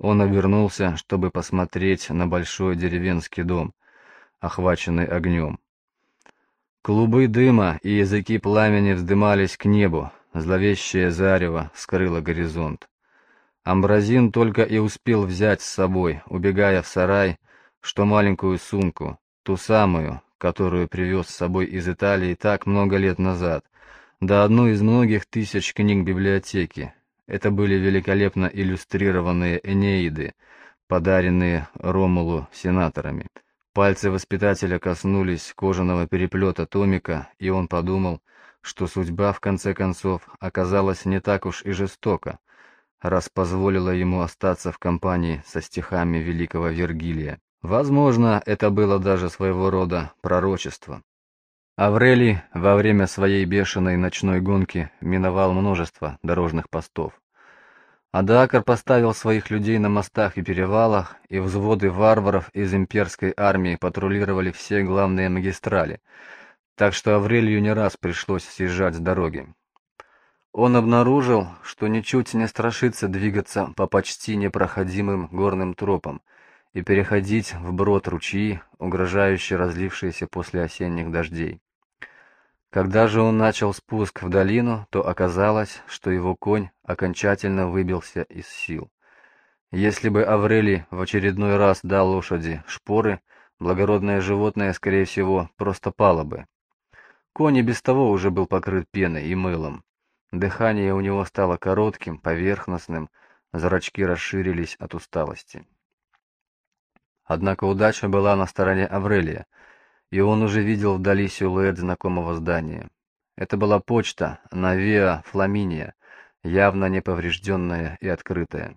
Он обернулся, чтобы посмотреть на большой деревенский дом, охваченный огнем. Клубы дыма и языки пламени вздымались к небу, зловещее зарево скрыло горизонт. Амбразин только и успел взять с собой, убегая в сарай, что маленькую сумку, ту самую, которую привез с собой из Италии так много лет назад, да одну из многих тысяч книг библиотеки. Это были великолепно иллюстрированные Энеиды, подаренные Ромулу сенаторами. Пальцы воспитателя коснулись кожаного переплета томика, и он подумал, что судьба, в конце концов, оказалась не так уж и жестока, раз позволила ему остаться в компании со стихами великого Вергилия. Возможно, это было даже своего рода пророчество. Аврелий во время своей бешеной ночной гонки миновал множество дорожных постов. Адакар поставил своих людей на мостах и перевалах, и взводы варваров из имперской армии патрулировали все главные магистрали, так что Аврелию не раз пришлось съезжать с дороги. Он обнаружил, что ничуть не страшится двигаться по почти непроходимым горным тропам, и переходить вброд ручьи, угрожающие разлившиеся после осенних дождей. Когда же он начал спуск в долину, то оказалось, что его конь окончательно выбился из сил. Если бы Аврелий в очередной раз дал лошади шпоры, благородное животное, скорее всего, просто пало бы. Конь и без того уже был покрыт пеной и мылом. Дыхание у него стало коротким, поверхностным, зрачки расширились от усталости. Однако удача была на стороне Аврелия, и он уже видел вдали силуэт знакомого здания. Это была почта на Виа Фламиния, явно неповрежденная и открытая.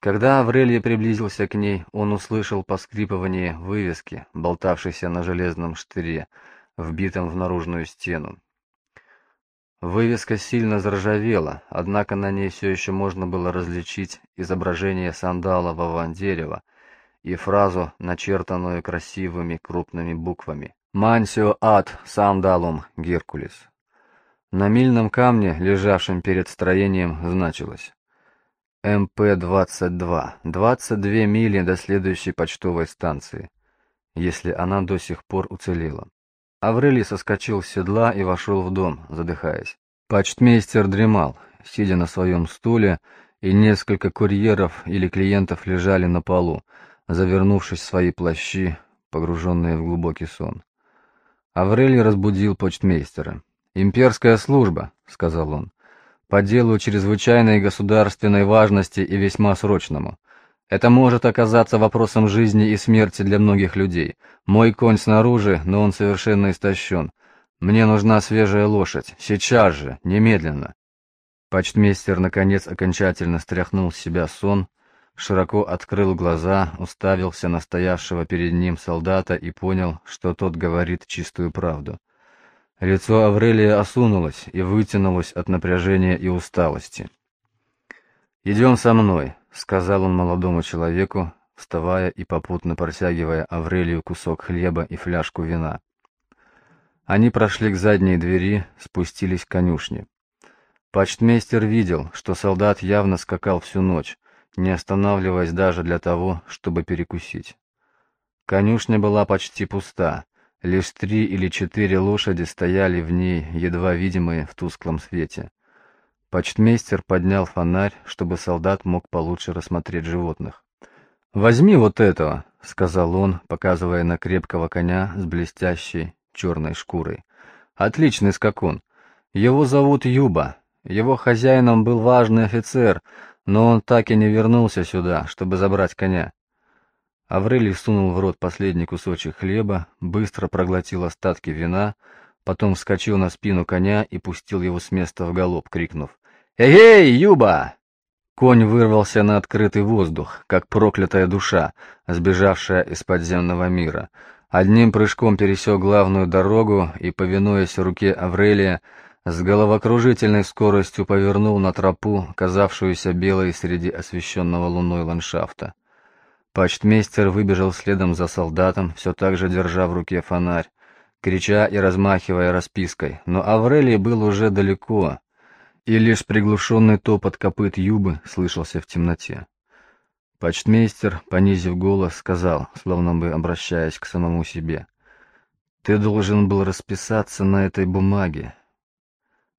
Когда Аврелий приблизился к ней, он услышал поскрипывание вывески, болтавшейся на железном штыре, вбитом в наружную стену. Вывеска сильно заржавела, однако на ней все еще можно было различить изображение сандалового дерева, и фразу, начертанную красивыми крупными буквами «Мансио ад сандалум Геркулес». На мильном камне, лежавшем перед строением, значилось МП-22, 22 мили до следующей почтовой станции, если она до сих пор уцелела. Аврелий соскочил с седла и вошел в дом, задыхаясь. Почтмейстер дремал, сидя на своем стуле, и несколько курьеров или клиентов лежали на полу, завернувшись в свои плащи, погруженные в глубокий сон. Аврелий разбудил почтмейстера. «Имперская служба», — сказал он, — «по делу чрезвычайной государственной важности и весьма срочному. Это может оказаться вопросом жизни и смерти для многих людей. Мой конь снаружи, но он совершенно истощен. Мне нужна свежая лошадь. Сейчас же, немедленно». Почтмейстер, наконец, окончательно стряхнул с себя сон широко открыл глаза, уставился на стоявшего перед ним солдата и понял, что тот говорит чистую правду. Лицо Аврелия осунулось и вытянулось от напряжения и усталости. «Идем со мной», — сказал он молодому человеку, вставая и попутно протягивая Аврелию кусок хлеба и фляжку вина. Они прошли к задней двери, спустились к конюшне. Почтмейстер видел, что солдат явно скакал всю ночь, не останавливаясь даже для того, чтобы перекусить. Конюшня была почти пуста, лишь три или четыре лошади стояли в ней, едва видимые в тусклом свете. Почтмейстер поднял фонарь, чтобы солдат мог получше рассмотреть животных. «Возьми вот этого», — сказал он, показывая на крепкого коня с блестящей черной шкурой. «Отличный скакун. Его зовут Юба. Его хозяином был важный офицер, но он так и не вернулся сюда, чтобы забрать коня. Аврелий сунул в рот последний кусочек хлеба, быстро проглотил остатки вина, потом вскочил на спину коня и пустил его с места в галоп, крикнув «Эй, Юба!». Конь вырвался на открытый воздух, как проклятая душа, сбежавшая из подземного мира. Одним прыжком пересек главную дорогу и, повинуясь руке Аврелия, с головокружительной скоростью повернул на тропу, казавшуюся белой среди освещенного луной ландшафта. Почтмейстер выбежал следом за солдатом, все так же держа в руке фонарь, крича и размахивая распиской, но Аврелий был уже далеко, и лишь приглушенный топот копыт юбы слышался в темноте. Почтмейстер, понизив голос, сказал, словно бы обращаясь к самому себе. «Ты должен был расписаться на этой бумаге».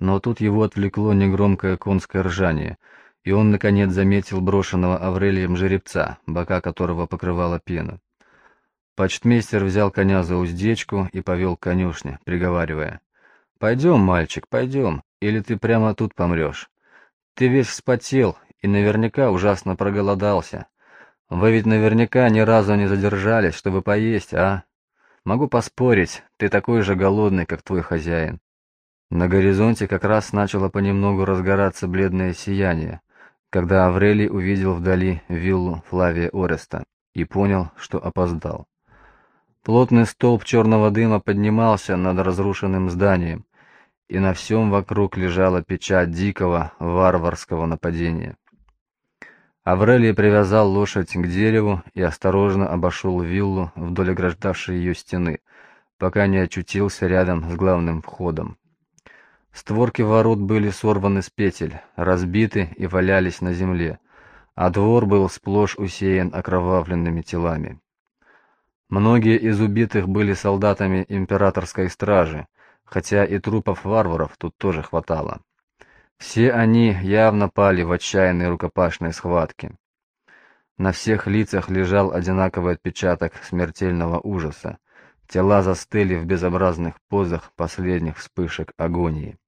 Но тут его отвлекло негромкое конское ржание, и он, наконец, заметил брошенного Аврелием жеребца, бока которого покрывала пена. Почтмейстер взял коня за уздечку и повел к конюшне, приговаривая. «Пойдем, мальчик, пойдем, или ты прямо тут помрешь. Ты весь вспотел и наверняка ужасно проголодался. Вы ведь наверняка ни разу не задержались, чтобы поесть, а? Могу поспорить, ты такой же голодный, как твой хозяин». На горизонте как раз начало понемногу разгораться бледное сияние, когда Аврелий увидел вдали виллу Флавия Ореста и понял, что опоздал. Плотный столб черного дыма поднимался над разрушенным зданием, и на всем вокруг лежала печать дикого, варварского нападения. Аврелий привязал лошадь к дереву и осторожно обошел виллу вдоль ограждавшей ее стены, пока не очутился рядом с главным входом. Створки ворот были сорваны с петель, разбиты и валялись на земле, а двор был сплошь усеян окровавленными телами. Многие из убитых были солдатами императорской стражи, хотя и трупов варваров тут тоже хватало. Все они явно пали в отчаянной рукопашной схватке. На всех лицах лежал одинаковый отпечаток смертельного ужаса. Тела застыли в безобразных позах последних вспышек агонии.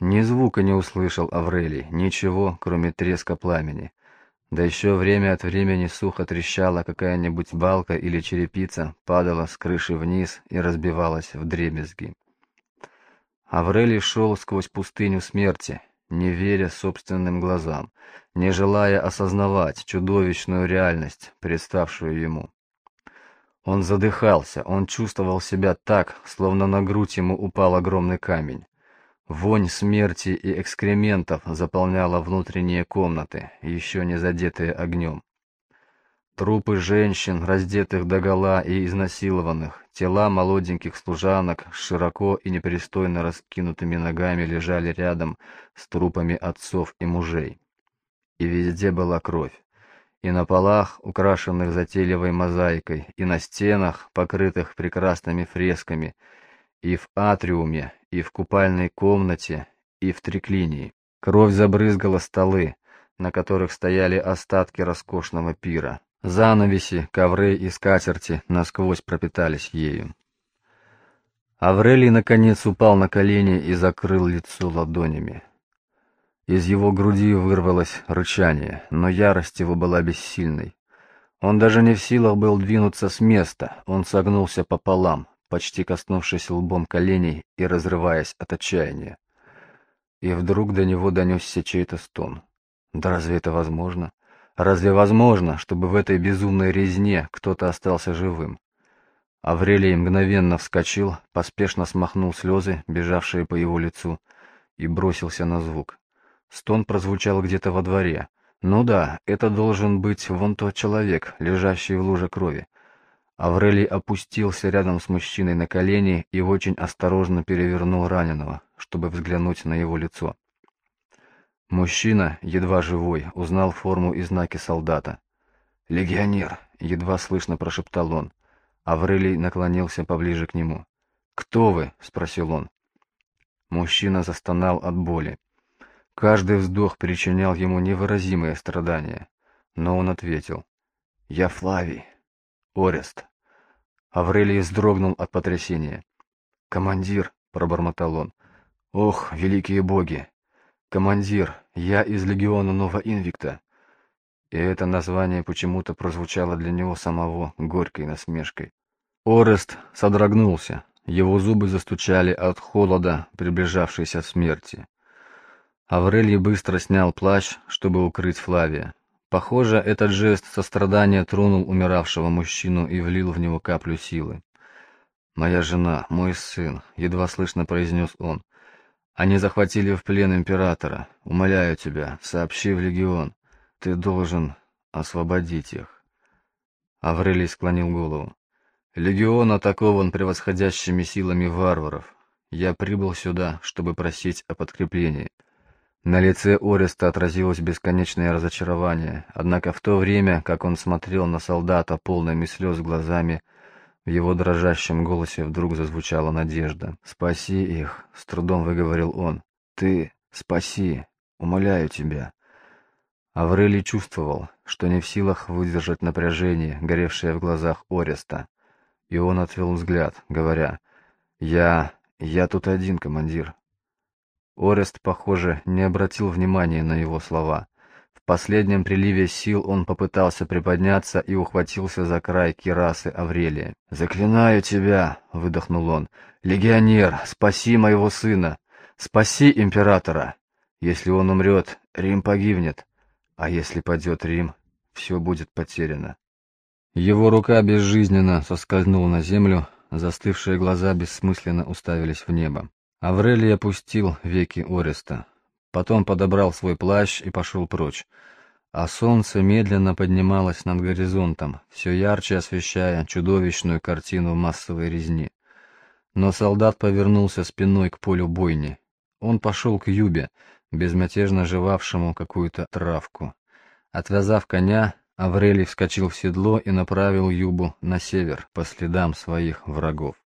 Ни звука не услышал Аврелий, ничего, кроме треска пламени. Да еще время от времени сухо трещала какая-нибудь балка или черепица, падала с крыши вниз и разбивалась в дребезги. Аврелий шел сквозь пустыню смерти, не веря собственным глазам, не желая осознавать чудовищную реальность, представшую ему. Он задыхался, он чувствовал себя так, словно на грудь ему упал огромный камень. Вонь смерти и экскрементов заполняла внутренние комнаты, еще не задетые огнем. Трупы женщин, раздетых догола и изнасилованных, тела молоденьких служанок широко и непристойно раскинутыми ногами лежали рядом с трупами отцов и мужей. И везде была кровь. И на полах, украшенных затейливой мозаикой, и на стенах, покрытых прекрасными фресками, и в атриуме, и в купальной комнате, и в триклинии. Кровь забрызгала столы, на которых стояли остатки роскошного пира. Занавеси, ковры и скатерти насквозь пропитались ею. Аврелий, наконец, упал на колени и закрыл лицо ладонями. Из его груди вырвалось рычание, но ярость его была бессильной. Он даже не в силах был двинуться с места, он согнулся пополам, почти коснувшись лбом коленей и разрываясь от отчаяния. И вдруг до него донесся чей-то стон. Да разве это возможно? Разве возможно, чтобы в этой безумной резне кто-то остался живым? Аврелий мгновенно вскочил, поспешно смахнул слезы, бежавшие по его лицу, и бросился на звук. Стон прозвучал где-то во дворе. Ну да, это должен быть вон тот человек, лежащий в луже крови. Аврелий опустился рядом с мужчиной на колени и очень осторожно перевернул раненого, чтобы взглянуть на его лицо. Мужчина, едва живой, узнал форму и знаки солдата. «Легионер!» — едва слышно прошептал он. Аврелий наклонился поближе к нему. «Кто вы?» — спросил он. Мужчина застонал от боли. Каждый вздох причинял ему невыразимые страдания. Но он ответил. «Я Флавий, Орест. Аврелий вздрогнул от потрясения. «Командир», — пробормотал он. «Ох, великие боги! Командир, я из легиона Нова Инвикта». И это название почему-то прозвучало для него самого горькой насмешкой. Орест содрогнулся, его зубы застучали от холода, приближавшейся смерти. Аврелий быстро снял плащ, чтобы укрыть Флавия. Похоже, этот жест сострадания тронул умиравшего мужчину и влил в него каплю силы. «Моя жена, мой сын», — едва слышно произнес он. «Они захватили в плен императора. Умоляю тебя, сообщи в легион. Ты должен освободить их». Аврелий склонил голову. «Легион атакован превосходящими силами варваров. Я прибыл сюда, чтобы просить о подкреплении. На лице Ореста отразилось бесконечное разочарование, однако в то время, как он смотрел на солдата полными слез глазами, в его дрожащем голосе вдруг зазвучала надежда. «Спаси их!» — с трудом выговорил он. «Ты спаси! Умоляю тебя!» Аврелий чувствовал, что не в силах выдержать напряжение, горевшее в глазах Ореста. И он отвел взгляд, говоря, «Я... я тут один, командир». Орест, похоже, не обратил внимания на его слова. В последнем приливе сил он попытался приподняться и ухватился за край кирасы Аврелия. «Заклинаю тебя!» — выдохнул он. «Легионер, спаси моего сына! Спаси императора! Если он умрет, Рим погибнет, а если падет Рим, все будет потеряно». Его рука безжизненно соскользнула на землю, застывшие глаза бессмысленно уставились в небо. Аврелий опустил веки Ореста, потом подобрал свой плащ и пошел прочь, а солнце медленно поднималось над горизонтом, все ярче освещая чудовищную картину массовой резни. Но солдат повернулся спиной к полю бойни. Он пошел к Юбе, безмятежно жевавшему какую-то травку. Отвязав коня, Аврелий вскочил в седло и направил Юбу на север по следам своих врагов.